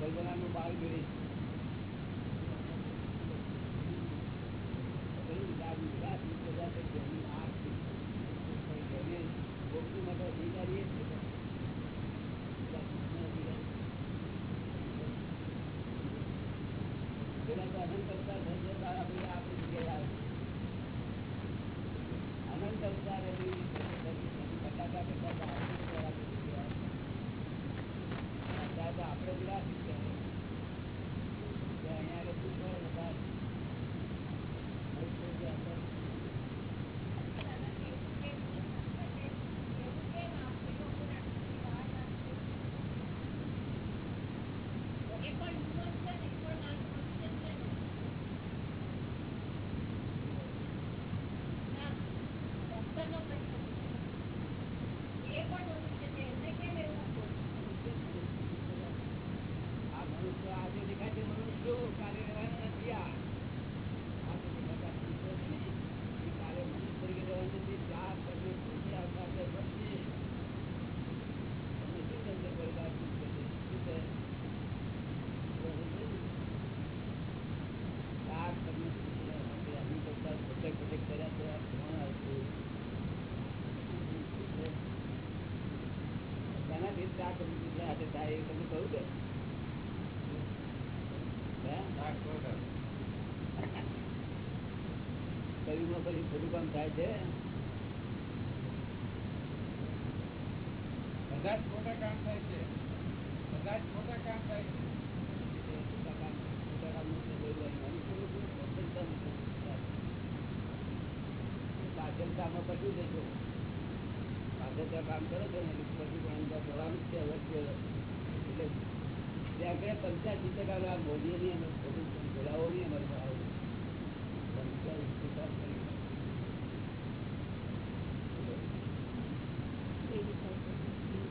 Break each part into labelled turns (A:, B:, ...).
A: ભગવાનનું બાળ જોઈશ આ કંપની હાથે થાય એ તમે કહ્યું કે કયું કયું ખોટું કામ થાય છે
B: બધા જ ખોટા કામ થાય છે બધા જ ખોટા કામ થાય છે
A: પાછળ કામ પટ્યું દેજો શ્રદ્ધા કામ કરો ત્યાં આગળ પંચ્યાસી ટકા અમે બધું બોલાવો નહીં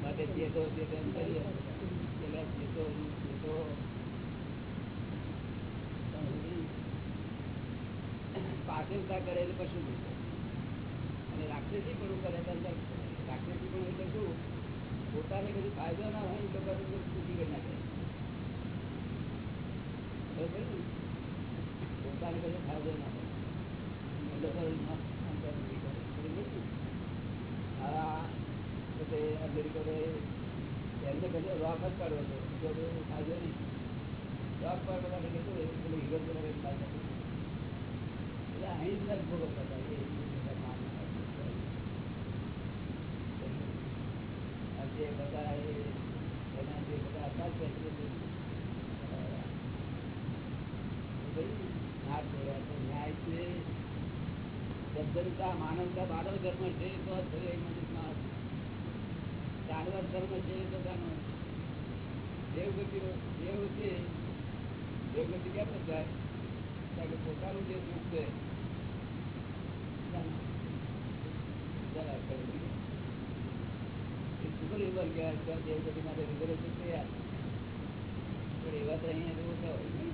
A: માટે ચેતો ચેતન કરીએ. પેલા અને રાક્ષસી પૂરું કરે ત્યારે શાસ્ત્રજી પણ એટલે શું પોતાને કદી ફાયદો ના હોય તો બધું સુધી કરી નાખે પોતાને કદી ફાયદો ના હોય અમેરિકાને એમને કદી રોક જ પાડ્યો હતો ફાયદો નહીં રોક ભોગવતા માનવતા બાદલ ધર્મ છે તો જાનવર ધર્મ છે તો જાનવર દેવગતિ દેવગતિ દેવગતિ કેમ થાય કે પોતાનું જે સુખ છે સુગર ગયા દેવગતિ માટે રિઝર્વેશન તૈયાર. પણ એવા તો અહીંયા એવું થયું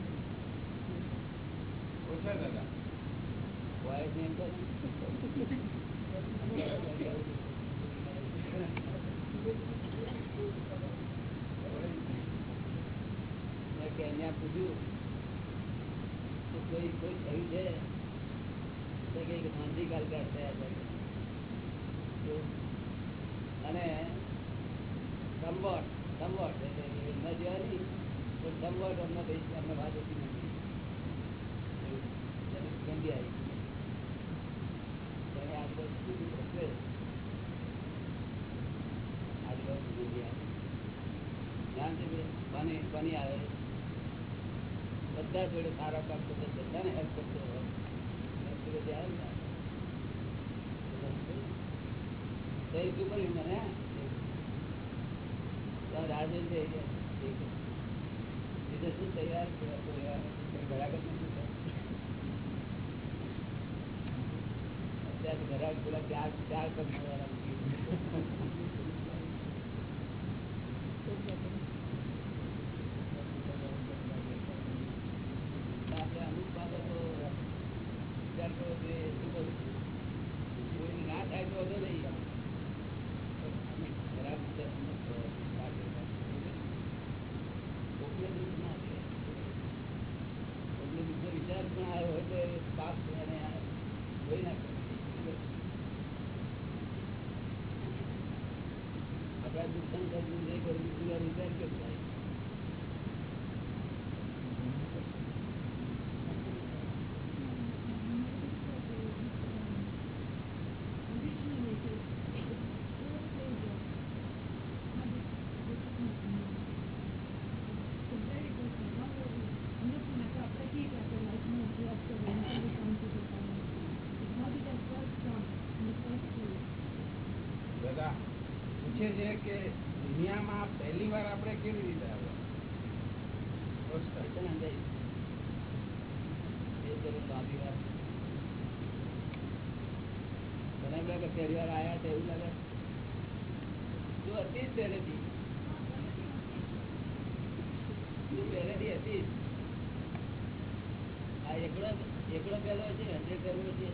A: પૂછ્યું કોઈ કોઈ થયું છે માંદી કાલકાર થયા છે અને સમવટ સમવટ એટલે ન જવાની પણ સમવટ અમને અમને વાત હતી નથી ગંદી આવી ત્યારે આજુબાજુ શું હશે આજુબાજુ ગંદી આવે ધ્યાન છે કે બની બની આવે બધા જોડે સારા કામ કરતો બધાને હેલ્પ કરતો હોય હેલ્પ તો બધી આવે ને તો એ શું કર્યું મને તો રાજન છે બીજું શું તૈયાર ઘરાક જ નથી ચાર ચાર કમાવાળા આપણે અમુક બાબતો વિચાર કરવો જોઈએ શું કરું છું કોઈ ના થાય તો વાંધો નહીં ખરાબ છે અમુક લાગે છે. કોકને દુઃખ ના દે કોકને દુઃખનો વિચાર પણ આવ્યો હોય તો એ પાપ એને જોઈ નાખે આપણા દુઃખ સંકટ નહીં કરવું વિચાર કેમ થાય
B: દાદા પૂછે છે કે દુનિયામાં પહેલી વાર આપણે કેવી રીતે આવ્યા First time.
A: એટલે સમજાય. એ તો લાંબી વાત છે. મને એમ લાગે પહેલી આયા છે એવું લાગે. જો હતી જ પહેલેથી પહેલેથી હતી આ એકડો એકડો પહેલો છે, હંડ્રેડ પહેલો છે.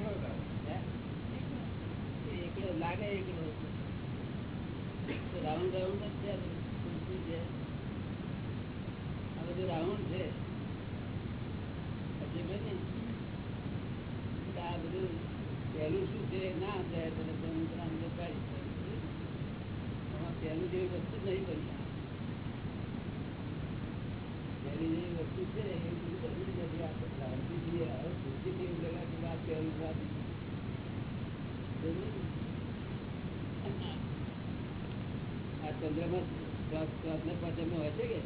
B: આવ્યો.
A: એકડો લાગે એકડો. રાઉન્ડ રાઉન્ડ જ છે છે? આ બધું રાઉન્ડ છે પછી ભાઈ ને એટલે આ બધું પહેલું શું છે, ના જાય તો પહેલું જેવી વસ્તુ નહીં બની. પહેલી જેવી વસ્તુ છે એ બધું નથી. આપણે કે આ પહેલું આ ચંદ્રમાં ને હોય છે કે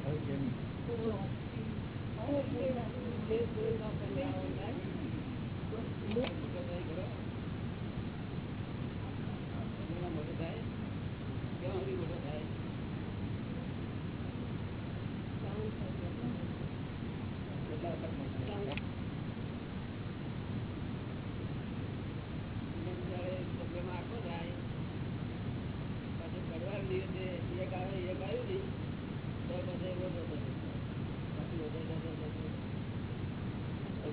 B: હવે કેમ?
A: મોટો થાય કેમ સુધી મોટો થાય કેટલા વખત મોટો થાય જ્યારે ચંદ્રમાં આખો થાય પાછું પડવાર દિવસે એક આવે એક આવ્યું નહીં તો પછી વધો થતો પાછું વધો થતો થતો હવે શાંતિ દેખાય છે એ વાત વાંકે દેખાતી વાત છે ખરી રીતે ચંદ્ર જેવું બન્યું નથી એટલે એ રીતે બનતું છે રિયલિસ્ટિક નથી એવું શું કહ્યું આ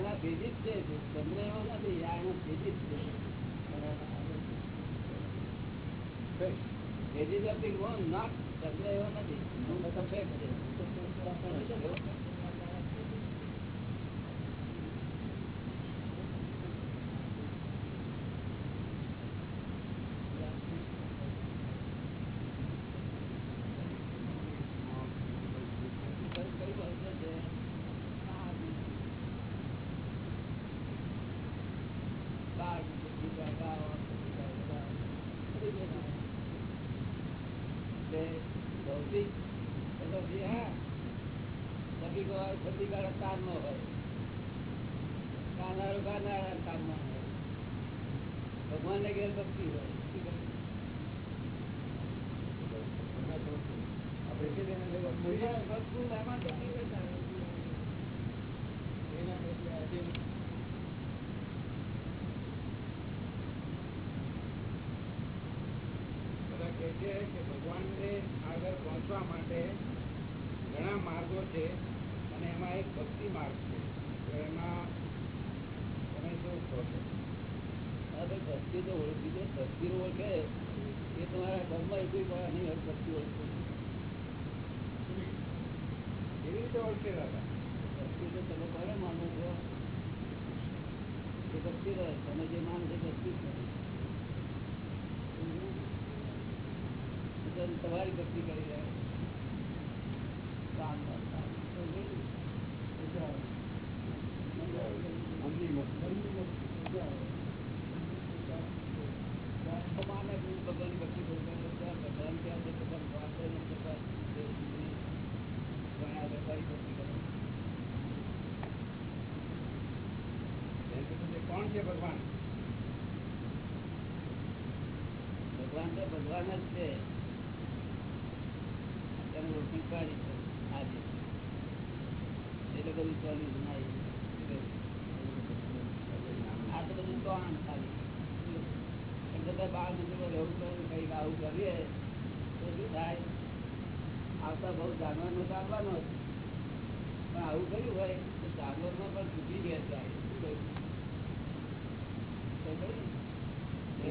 A: એના ભેદી જ છે ચંદ્ર એવો નથી આ એના ભેદી જ છે
B: Fake.
A: Bhedi something wrong, not ચંદ્ર એવો નથી હું બધા fake છે કઈ કઈ ભાષા છે બાર બીજા ગાઓ બીજા બધા બધી બધા. એટલે ભૌતિક એટલે જે હા સભી હોય સભી કાળે કાનમાં હોય કાનારો કાનારા કામમાં હોય ભગવાનને ઘેર ભક્તિ હોય શું કહ્યું? મૂલ્ય વસ્તુ એમાં કેટલી વેચાય?
C: એના એટલે આજે
B: બધા છે ભગવાનને આગળ પહોંચવા માટે ઘણા માર્ગો છે અને એમાં એક ભક્તિ માર્ગ છે. તો એમાં તમે શું કહો છો.
A: ભાઈ ભક્તિ તો ઓળખી છે. ભક્તિ ઓળખે. એ તમારા ઘરમાં કોઈ પણ નહીં હોય ભક્તિ ઓળખે.
B: કેવી રીતે ઓળખે દાદા.
A: ભક્તિ તો તમે કોને માનો છો? એ ભક્તિ તમે જે માનો છો ભક્તિ જ રહે. તો તમારી ભક્તિ કરી રહ્યા કામ કરતા. તો જોયું? ભગવાનને કોઈ ભગવાનની ભક્તિ કોઈ કરે તો આ ભગવાન ક્યાં છે ભગવાન વાંચે ને ભગવાન છે. કોઈ આગળ કઈ ભક્તિ કરે
B: એમ કે છે, કોણ છે ભગવાન
A: ભગવાન તો ભગવાન જ છે એટલે બધું ચાલ્યું જ આ તો બધું ટોણ ખાલી બાર મિત્રો રહેવું તો આવું થાય આવતા બહુ જાનવરનો આવવાનો જ પણ આવું કર્યું હોય તો જાનવરમાં પણ છૂટી ગયા જાય શું કહ્યું?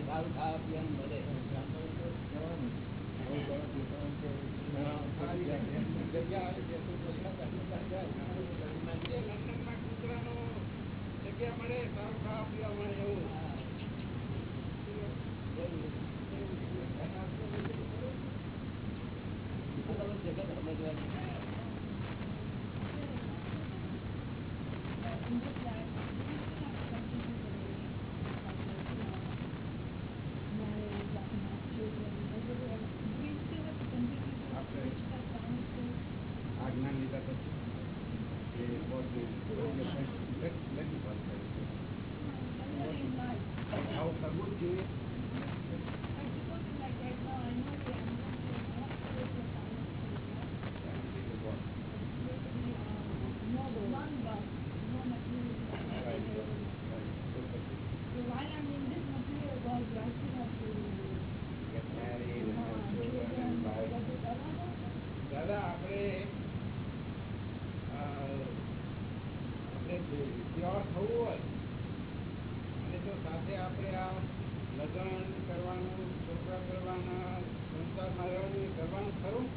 A: સારું ખાવા પીવાનું મળે
C: જગ્યા
B: મળે સારું ખાવા પીવા મળે એવું
A: જગત સમજવાની
B: આજ્ઞા લીધા પછી એ બહુ લગી આવું કરવું જ જોઈએ
D: While I'm in this material world, I still have to
B: Get married and have children and buy દાદા આપણે અ, આપણે પ્યોર થવું હોય અને જો સાથે આપણે આ લગ્ન કરવાનું છોકરા કરવાના સંસાર મારવાનું એ કરવાનું ખરું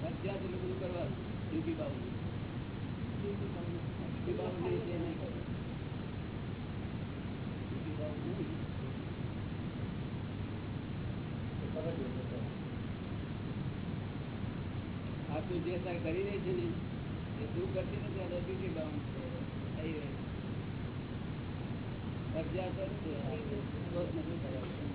A: ફરજિયાત એટલું બધું કરવાનું ડ્યુટી બાબુ ડ્યુટી બાબુ નહીં તે નહીં કરવું ડ્યુટી બાબુ નહીં આ તું જે તાર કરી રહી છે ને એ તું કરતી નથી આ તો ડ્યુટી છે થઈ રહી છે. ફરજિયાત નથી કરવાનું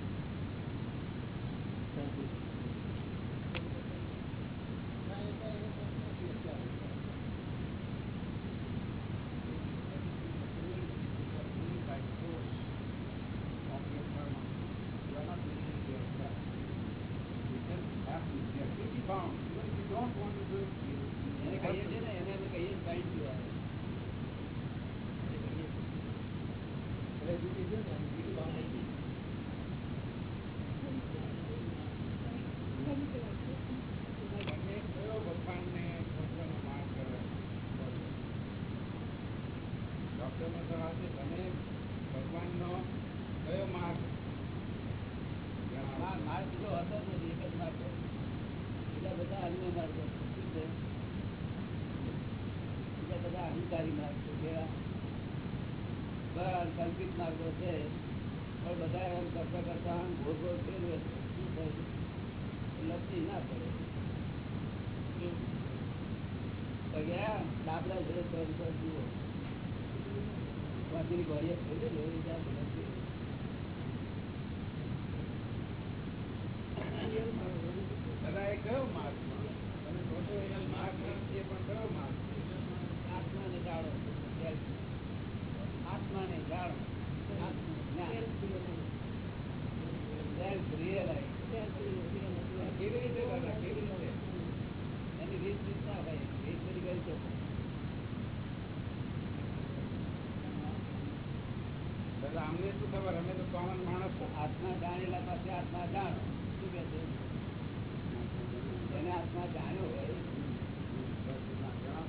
A: આત્મા જાણેલા પાસે આત્મા જાણ. શું કે છે? જેને આત્મા જાણ્યો હોય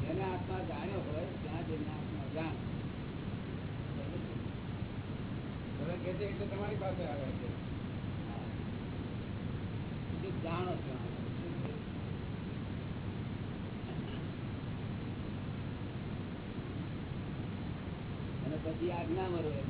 A: જેને આત્મા જાણ્યો હોય ત્યાં જેને આત્મા જાણ.
B: તમે છે એટલે તમારી પાસે આવે છે.
A: જાણો છો. અને પછી આજ્ઞા મરો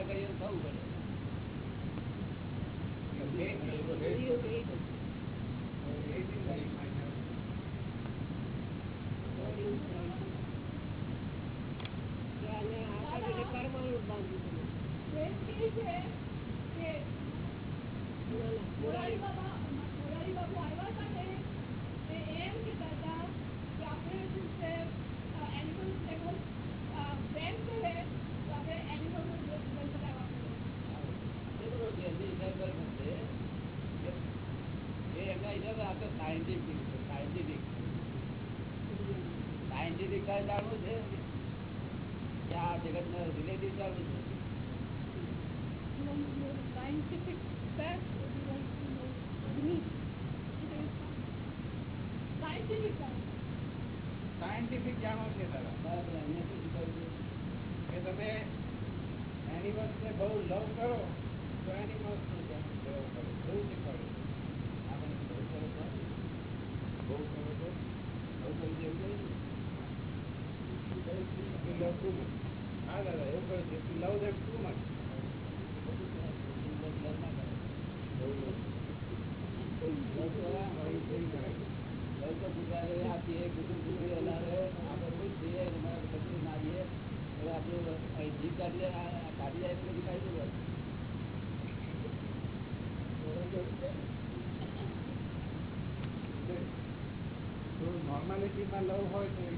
A: está. સાયન્ટિફિક સાયન્ટિફિક સાયન્ટિફિક કે આ જગત ને રિલેટિવ જાણવું
B: કે તમે
A: એનિમલ્સ ને બહુ લવ કરો તો એનિમલ્સ too much. નાખીએ હવે આપણું કાઢીએ કાઢી જાય પછી કાઢી
B: દેવું નોર્માલિટીમાં લવ હોય
A: તો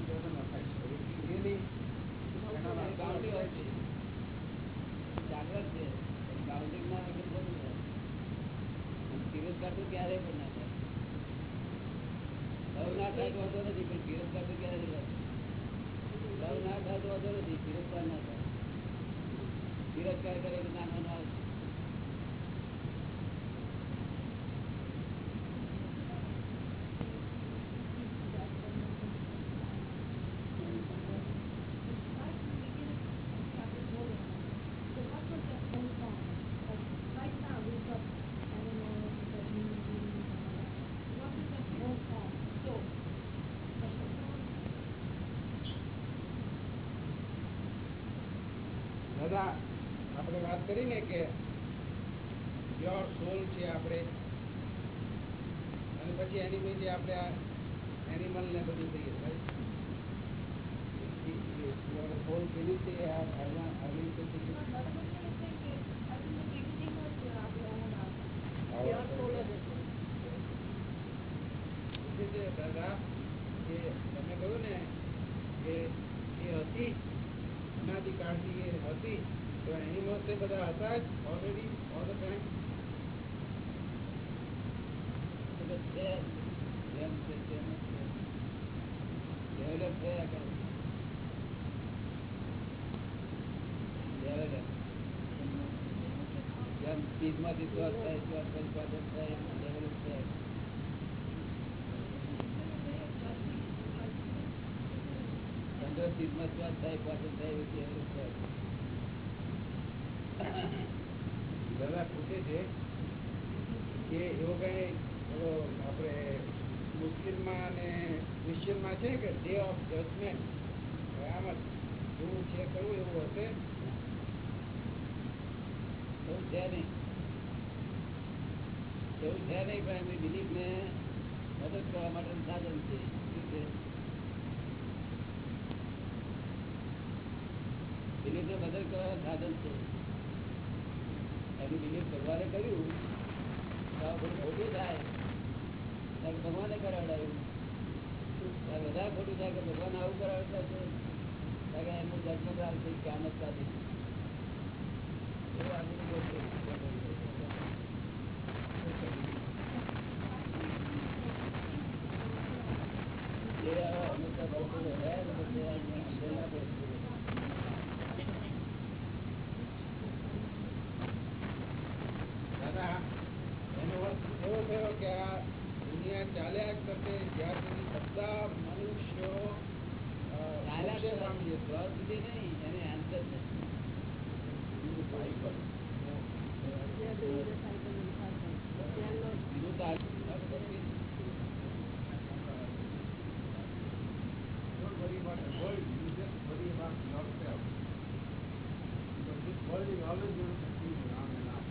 B: કરીને કે પ્યોર સોલ છે આપણે. અને પછી એની પછી આપણે એનિમલને બધું
A: સ્પીડમાંથી શ્વાસ થાય શ્વાસ પછી પાછળ થાય ડેવલપ થાય. પંદર સ્પીડમાં શ્વાસ થાય પાછળ થાય ડેવલપ થાય.
B: દાદા પૂછે છે કે એવો કઈ પેલો આપણે મુસ્લિમમાં અને ક્રિશ્ચિયનમાં છે કે ડે ઓફ જજમેન્ટ કયામત એવું છે કયું એવું હશે?
A: એવું છે નહીં. એવું છે નહીં પણ એમની બિલીફ ને મદદ કરવા માટેનું સાધન છે શું છે બિલીફ ને મદદ કરવાનું સાધન છે એની બિલીફ ભગવાને કર્યું તો આ બધું ખોટું થાય ત્યારે ભગવાને કરાવડાવ્યું ત્યારે વધારે ખોટું થાય કે ભગવાન આવું કરાવતા છે ત્યારે કે એમનું જજમેન્ટ આવશે ક્યાં નથી એવું આગળ બોલશે. જે હંમેશા બોલતો રહે તો પછી આ અંદર ના બોલતું રહે.
B: દાદા એનો અર્થ એવો થયો કે આ દુનિયા ચાલ્યા જ કરશે જ્યાં સુધી બધા મનુષ્યો અ, મોક્ષે પામી જશે.
A: જ્યાં સુધી નહીં એને અંત જ નથી બીજું તો આ- આ બધું
B: Don't worry about the world, you just worry about yourself. Because this world is always going to continue on and on.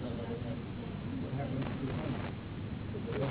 B: What happens to the money?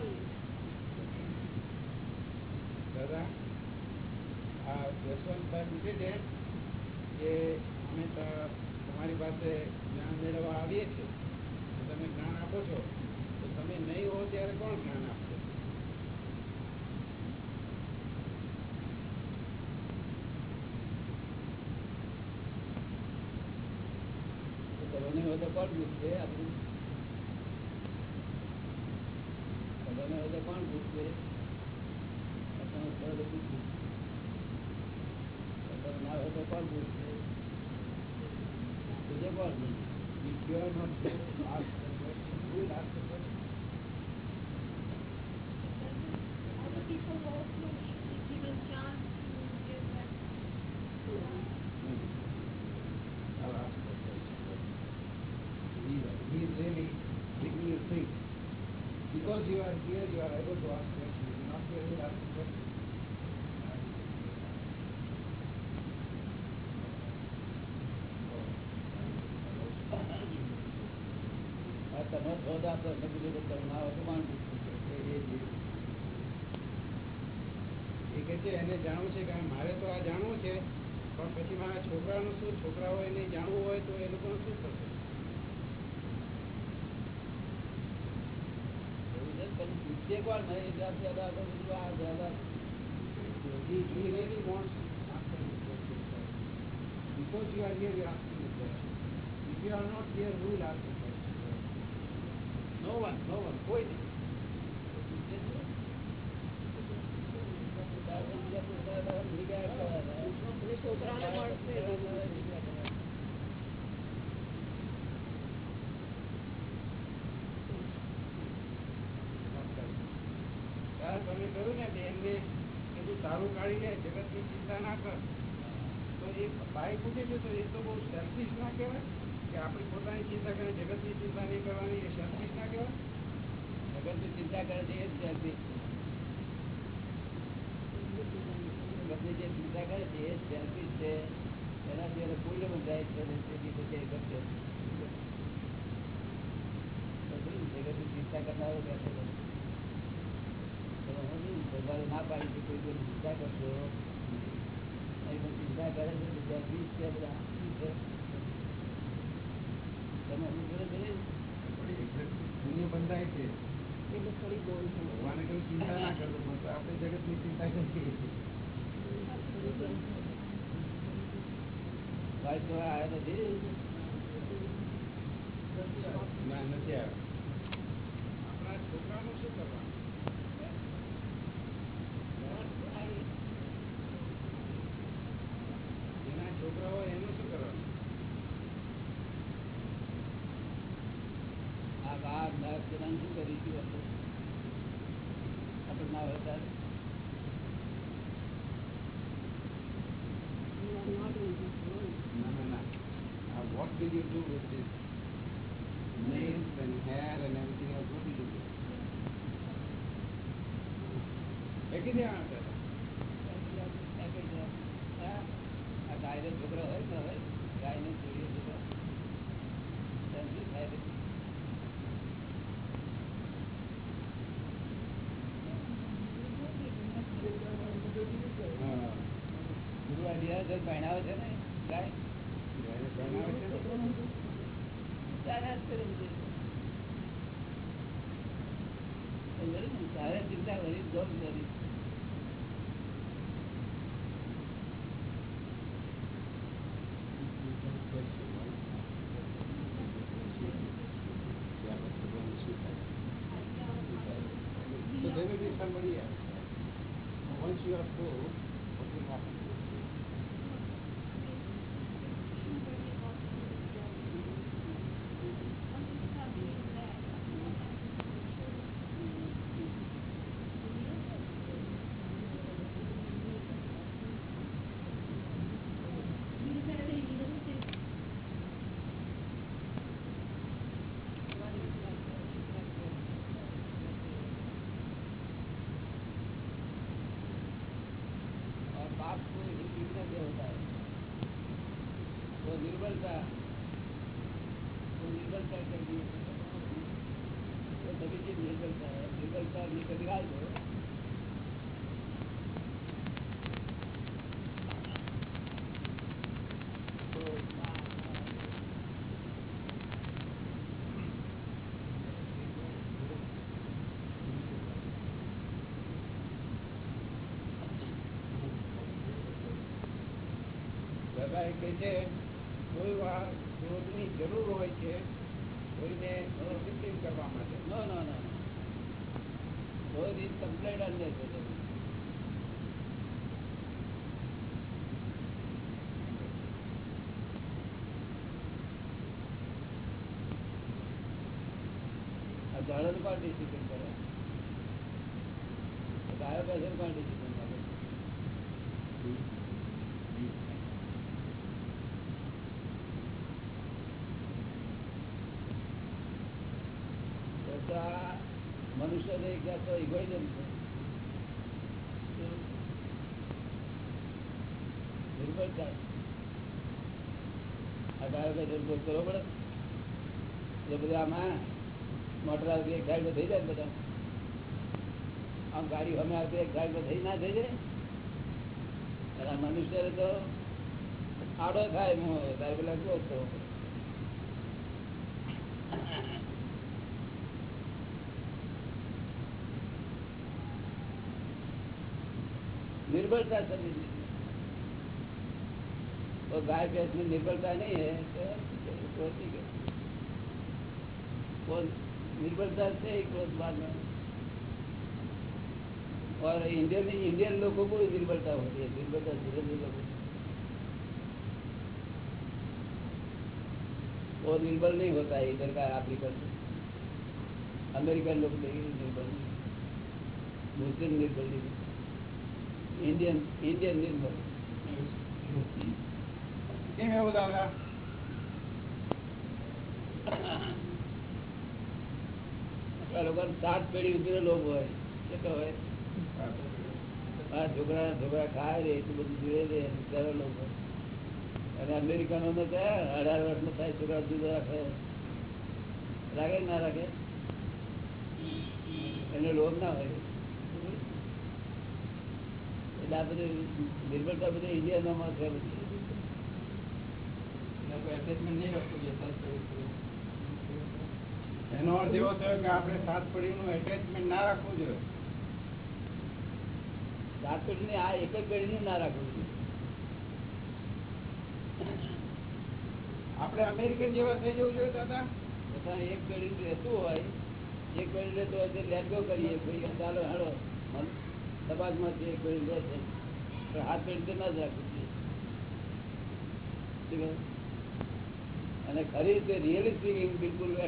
B: દાદા આ જસવંતભાઈ પૂછે છે કે અમે તો તમારી પાસે જ્ઞાન મેળવવા આવીએ છીએ તો તમે જ્ઞાન આપો છો તો તમે નહીં હો ત્યારે કોણ જ્ઞાન આપશે
A: તો તમે હોય તો કોણ પૂછશે આપણું તમે હોય તો કોણ પૂછશે તમે હોય તો પૂછવું તમે ના હોય તો કોણ પૂછશે પૂછે કોણ નહીં
B: If you are not there to ask the question, who will ask the question?
D: Other people also should be given chance to give that.
B: I'll ask the question. He, he is really making you think. Because you are here,
A: તમે છો તો આપણે બીજું તમે ના હોય એ
B: કે છે. એને જાણવું છે કે મારે તો આ જાણવું છે પણ પછી મારા છોકરાનું શું છોકરાઓ એને જાણવું હોય તો એ લોકોનું શું થશે
A: એવું છે ને, કોણ નહીં તો બધું આ દાદા
B: He, he really wants sir. Because you are here, you are asking the question. If you are not here, who will ask the question? No one, no one, કોઈ નહીં.
D: છોકરાને મળશે.
B: ત્યારે તમે કહ્યું ને બેનને કે તું તારું કાઢી લે, જગતની ચિંતા ના કર તો એ ભાઈ પૂછે છે, તો એ તો બહુ સેલ્ફિશ ના કહેવાય કે આપણી પોતાની ચિંતા કરે, જગતની ચિંતા નહીં કરવાની, એ સેલ્ફિશ ના કહેવાય
A: જગતની ચિંતા કરે છે, એ જ સેલ્ફિશ. જે ચિંતા કરે છે, એ સેલ્ફિશ છે એનાથી એને પુણ્ય બંધાય છે તેથી પછી ચિંતા કરનારો બેઠો છે. તો હું શું ભગવાને ના પાડી છે કોઈ કોઈ ચિંતા કરશો. ચિંતા કરે છે તો છે બધા શું છે? તમે સમજો છો ને?
B: પુણ્ય બંધાય છે. ભગવાને કહ્યું ચિંતા ના કરતો પણ આપણે જગતની ચિંતા કરીએ છીએ.
A: વાઇફ તો આવ્યા નથી
B: ના નથી આવ્યો. એ કહે છે કોઈ વાર ક્રોધની જરૂર હોય છે કોઈને ડિસિપ્લિન કરવા માટે
A: ન no, no. no. Both is complete આ ઝાડો કોણ ડિસિપ્લિન કરે ગાયો પાસે પણ ડિસિપ્લિન કરે તો તો આ મનુષ્યને બધા આમાં મોટર આવતી એક સાઈડ થઈ જાય બધા આમ ગાડી અમે આવતી એક સાઈડ થઈ ના થઈ જાય મનુષ્ય તો આડો થાય મોં તારે પેલા કેવો निर्बलता समझ लीजिए गाय भैंस में निर्बलता नहीं है तो क्रोध नहीं करती निर्बलता से क्रोध बाद में और इंडियन इंडियन लोगों को निर्बलता होती है निर्बलता धीरे धीरे लोगों निर्बल नहीं होता है इधर का अफ्रीकन अमेरिकन लोग निर्बल मुस्लिम निर्बल नहीं। ઇન્ડિયન ઇન્ડિયન નિર્ભર
B: કેમ એવું દાદા
A: સાત પેઢી ઉતરે લોભ હોય. કેટલો હોય હા છોકરા છોકરા ખાય રે એટલું બધું જોઈએ રે ત્યારે હોય અને અમેરિકાનો કયા અઢાર વર્ષનો થાય છોકરા જુદા રાખે. રાખે ના રાખે? એને લોભ ના હોય. એટલે આ બધું નિર્ભરતા બધું છે
B: એનો અર્થ એવો થયો કે આપણે સાત પેઢીનું એટેચમેન્ટ ના રાખવું જોઈએ.
A: સાત પેઢીને આ એક જ પેઢીનું ના રાખવું જોઈએ.
B: આપણે અમેરિકન જેવા થઈ જવું જોઈએ દાદા?
A: બધા એક પેઢી રહેતું હોય એક પેઢી રહેતું હોય તે લેટ ગો કરીએ ભાઈ ચાલો હાલો. લે છે પણ હાથ પેઢી ના જ રાખવું જોઈએ અને ખરી રીતે રિયલી સ્પીકિંગ બિલકુલ જ.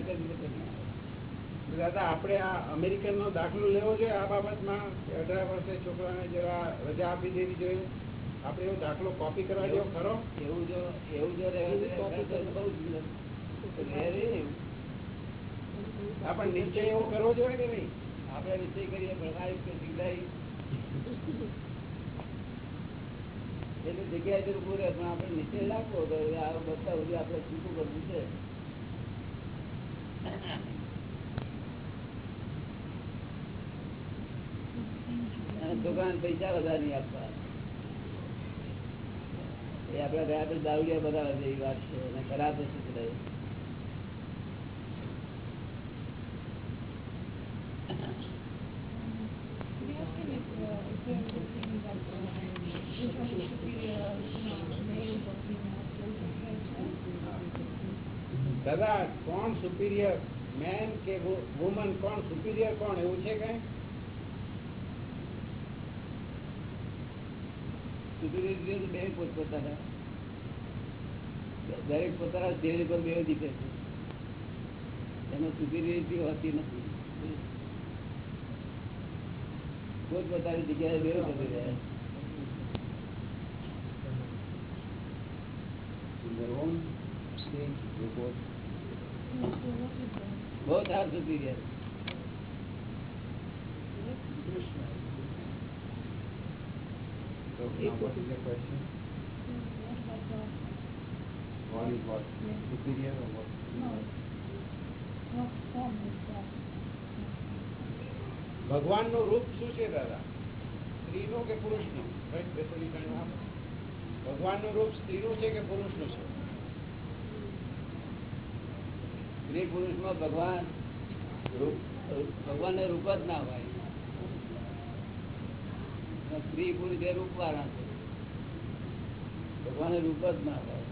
B: દાદા આપણે આ અમેરિકન નો દાખલો લેવો જોઈએ આ બાબતમાં? અઢાર વર્ષે છોકરાને જરા રજા આપી દેવી જોઈએ? આપણે એવો દાખલો કોપી કરવા જેવો ખરો?
A: એવું જો એવું જો રહેવું.
B: આપણે નિશ્ચય એવો કરવો જોઈએ કે નહીં?
A: આપણે નિશ્ચય કરીએ પણ એટલે જગ્યાએ જરું પૂરે પણ આપણે નીચે રાખવો તો આ બધા સુધી આપણે છૂટું કરવું છે. છોકરાને પૈસા બધા નહીં આપવા એ આપડા ગયા દારૂડિયા બધા એ વાત છે, અને ખરાબ વસ્તુ છે
B: દાદા કોણ સુપીરિયર મેન કે વુમન કોણ સુપીરિયર કોણ એવું છે કઈ?
A: સુપીરિયરિટી બે પોતપોતાના દરેક પોતાના સ્ટેજ પર બે દીપે છે. એમાં સુપીરિયરિટી હોતી નથી. પોતપોતાની જગ્યાએ બે કરી રહ્યા બહુ સાર superior
B: So now what is the question? What is what? Superior or what? ભગવાનનું રૂપ શું છે દાદા? સ્ત્રીનું કે પુરુષનું? કઈ ભગવાનનું રૂપ રૂપ સ્ત્રીનું છે કે પુરુષનું છે?
A: સ્ત્રી પુરુષમાં ભગવાન રૂપ ભગવાન રૂપ જ ના હોય. સ્ત્રી પુરુષ એ રૂપવાળા છે. ભગવાન રૂપ જ ના હોય.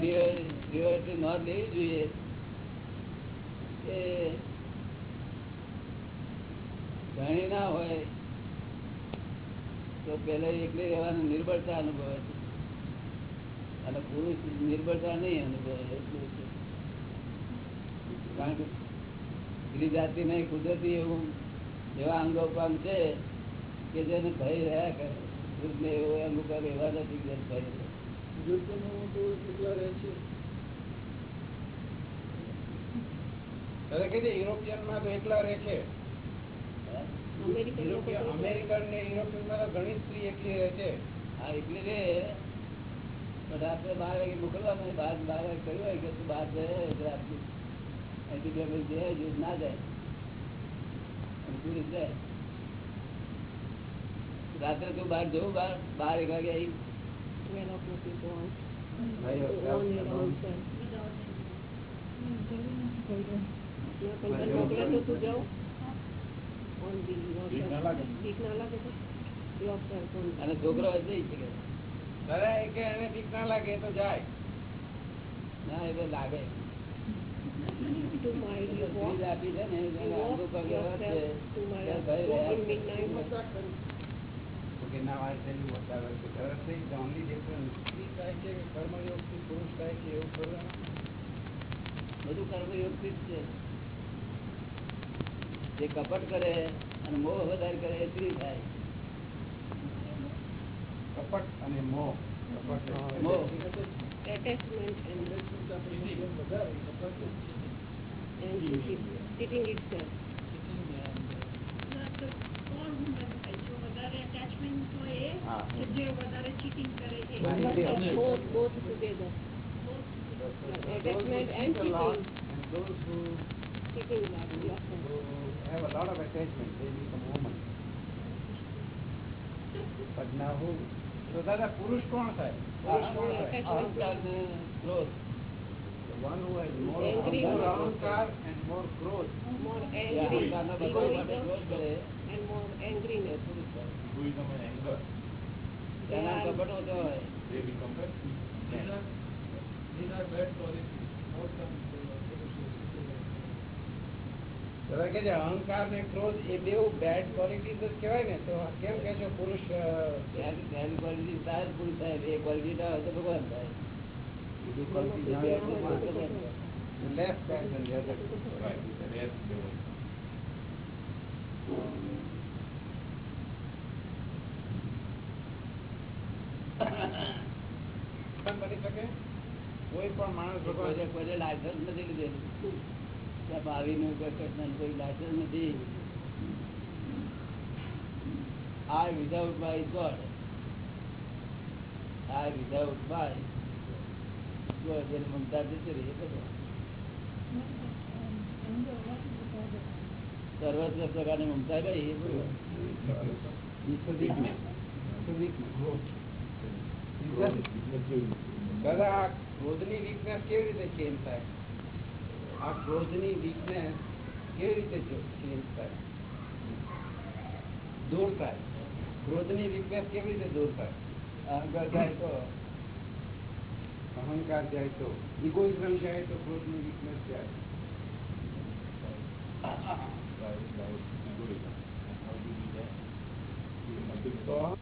A: સ્ત્રીઓ નોંધ લેવી જોઈએ. ધણી ના હોય, તો પેલા એકલી રહેવાની નિર્બળતા અનુભવે છે. અને પુરુષ નિર્બળતા નહીં અનુભવે કારણ કે સ્ત્રી જાતિ નહીં, કુદરતી એવું એવા અંગો પણ છે કે જેને ભય રહ્યા કરે. પુરુષને એવો અંગ ઉપર એવા નથી કે ભય રહે.
B: દાદા કે છે યુરોપિયનમાં તો એકલા રહે છે. અમેરિકન ને યુરોપિયનમાં ઘણી સ્ત્રી એકલી રહે છે.
A: હા એટલે રે પણ રાત્રે બાર વાગે મોકલવાનું બાર બાર વાગે કર્યું હોય કે તું બહાર જાય રાત્રે. અહીંથી બે ભાઈ જાય જો ના જાય. અને પુરુષ જાય. રાત્રે તું બહાર જવું બાર બાર એક વાગે આવી છોકરો શકે
B: દાદા એ કે. એને બીક ના લાગે તો જાય.
A: ના એ તો લાગે. જાતિ છે ને છે છે.
B: છે કે કર્મયોગથી પુરુષ થાય છે એવું
A: બધું કર્મયોગથી જ છે જે કપટ કરે અને મોહ વધારે કરે એ સ્ત્રી થાય
B: કપટ અને મોહ
A: મોહ
E: attachment and,
C: વધારે કપટ
D: જે વધારે cheating કરે એ
E: Both, both together. Attachment and
B: Those who cheat a lot
E: cheating.
B: and those who,
E: Cheating like yeah.
B: who have a lot of attachment, they become woman. But now who, તો દાદા પુરુષ કોણ થાય પુરુષ કોણ થાય
A: અહંકાર ને ક્રોધ
B: The one who has more,
E: Angry
B: more
E: one.
B: અહંકાર and more growth.
E: More
A: A
E: angry,
A: અહંકારનો ભગવાન માટે ક્રોધ
E: egoism,
A: કરે
E: and more
A: એ
E: angriness.
A: પુરુષ થાય
F: egoism and anger,
B: કે અહંકાર ને ક્રોધ એ બેઉ બેડ ક્વોલિટી જ કહેવાય ને તો કેમ કે છો પુરુષ
A: પહેલી ક્વોલિટી તાર જ પુરુષ થાય એ ક્વોલિટી ના હોય તો ભગવાન થાય. Left
B: quality bad than the other.
F: Right, the rest they will.
B: પણ બની શકે કોઈ
A: લાયસન્સ નથી લીધેલું. ત્યાં ભાવિનું કોઈ લાયસન્સ. જેને મમતા જતી રહી સર્વત્ર પ્રકારની મમતા ગઈ.
B: દાદા ક્રોધની વીકનેસ કેવી રીતે ચેન્જ થાય? આ ક્રોધની વીકનેસ કેવી રીતે ચેન્જ થાય? દૂર થાય. ક્રોધની વીકનેસ કેવી રીતે દૂર થાય?
A: અહંકાર જાય તો?
B: અહંકાર જાય તો? ઇગોઇઝમ જાય તો ક્રોધની વીકનેસ જાય? તો